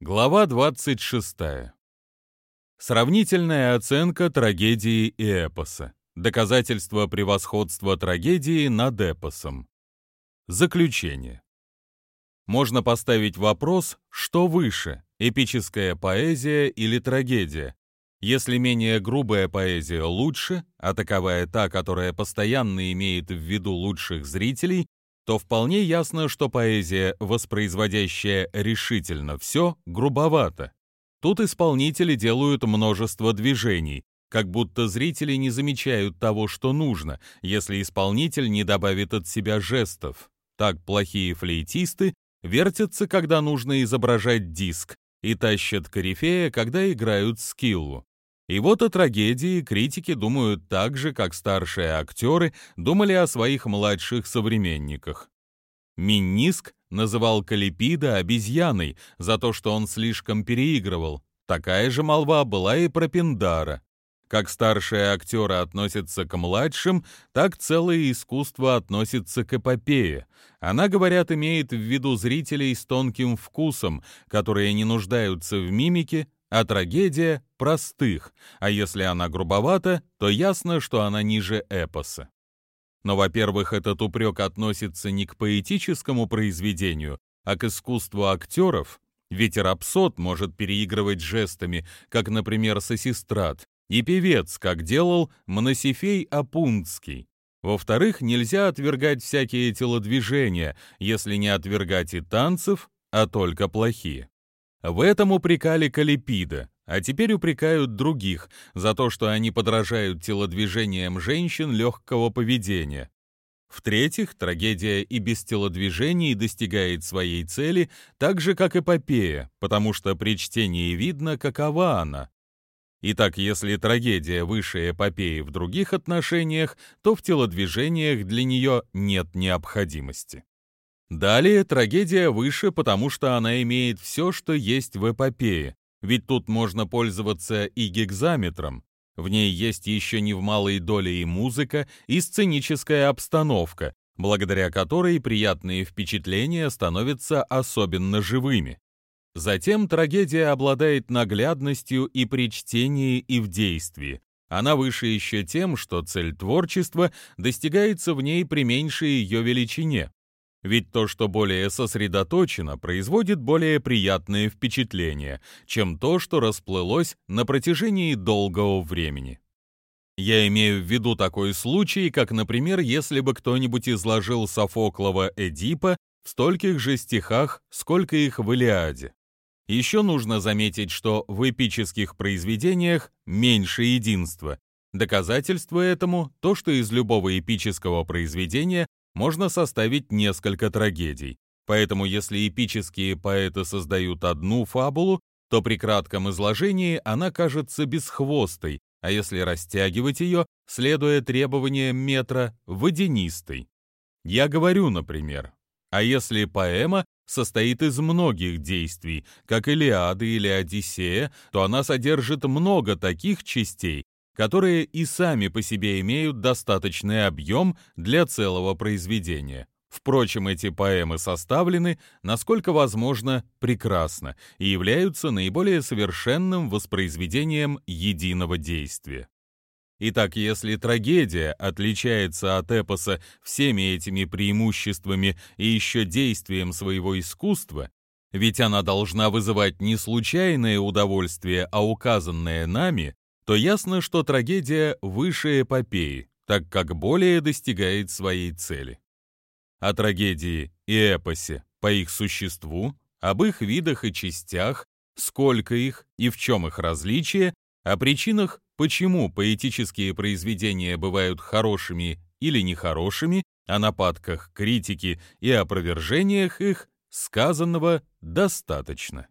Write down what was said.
Глава 26. Сравнительная оценка трагедии и эпоса. Доказательство превосходства трагедии над эпосом. Заключение. Можно поставить вопрос, что выше, эпическая поэзия или трагедия. Если менее грубая поэзия лучше, а таковая та, которая постоянно имеет в виду лучших зрителей, то вполне ясно, что поэзия, воспроизводящая решительно все, грубовата. Тут исполнители делают множество движений, как будто зрители не замечают того, что нужно, если исполнитель не добавит от себя жестов. Так плохие флейтисты вертятся, когда нужно изображать диск, и тащат корифея, когда играют скиллу. И вот о трагедии критики думают так же, как старшие актеры думали о своих младших современниках. Минниск называл Калипида обезьяной за то, что он слишком переигрывал. Такая же молва была и про Пиндара. Как старшие актеры относятся к младшим, так целое искусство относится к эпопее. Она, говорят, имеет в виду зрителей с тонким вкусом, которые не нуждаются в мимике, а трагедия — простых, а если она грубовата, то ясно, что она ниже эпоса. Но, во-первых, этот упрек относится не к поэтическому произведению, а к искусству актеров, ведь рапсод может переигрывать жестами, как, например, сосистрат, и певец, как делал Мносифей Апунцкий. Во-вторых, нельзя отвергать всякие телодвижения, если не отвергать и танцев, а только плохие. В этом упрекали Калипида, а теперь упрекают других за то, что они подражают телодвижениям женщин легкого поведения. В-третьих, трагедия и без телодвижений достигает своей цели так же, как эпопея, потому что при чтении видно, какова она. Итак, если трагедия выше эпопеи в других отношениях, то в телодвижениях для нее нет необходимости. Далее трагедия выше, потому что она имеет все, что есть в эпопее, ведь тут можно пользоваться и гекзаметром. В ней есть еще не в малой доле и музыка, и сценическая обстановка, благодаря которой приятные впечатления становятся особенно живыми. Затем трагедия обладает наглядностью и при чтении, и в действии. Она выше еще тем, что цель творчества достигается в ней при меньшей ее величине. Ведь то, что более сосредоточено, производит более приятное впечатление, чем то, что расплылось на протяжении долгого времени. Я имею в виду такой случай, как, например, если бы кто-нибудь изложил Софоклова Эдипа в стольких же стихах, сколько их в Илиаде. Еще нужно заметить, что в эпических произведениях меньше единства. Доказательство этому – то, что из любого эпического произведения можно составить несколько трагедий. Поэтому если эпические поэты создают одну фабулу, то при кратком изложении она кажется бесхвостой, а если растягивать ее, следуя требованиям метра, водянистой. Я говорю, например, а если поэма состоит из многих действий, как Илиада или Одиссея, то она содержит много таких частей, которые и сами по себе имеют достаточный объем для целого произведения. Впрочем, эти поэмы составлены, насколько возможно, прекрасно и являются наиболее совершенным воспроизведением единого действия. Итак, если трагедия отличается от эпоса всеми этими преимуществами и еще действием своего искусства, ведь она должна вызывать не случайное удовольствие, а указанное нами, то ясно, что трагедия выше эпопеи, так как более достигает своей цели. О трагедии и эпосе по их существу, об их видах и частях, сколько их и в чем их различие, о причинах, почему поэтические произведения бывают хорошими или нехорошими, о нападках критики и опровержениях их сказанного достаточно.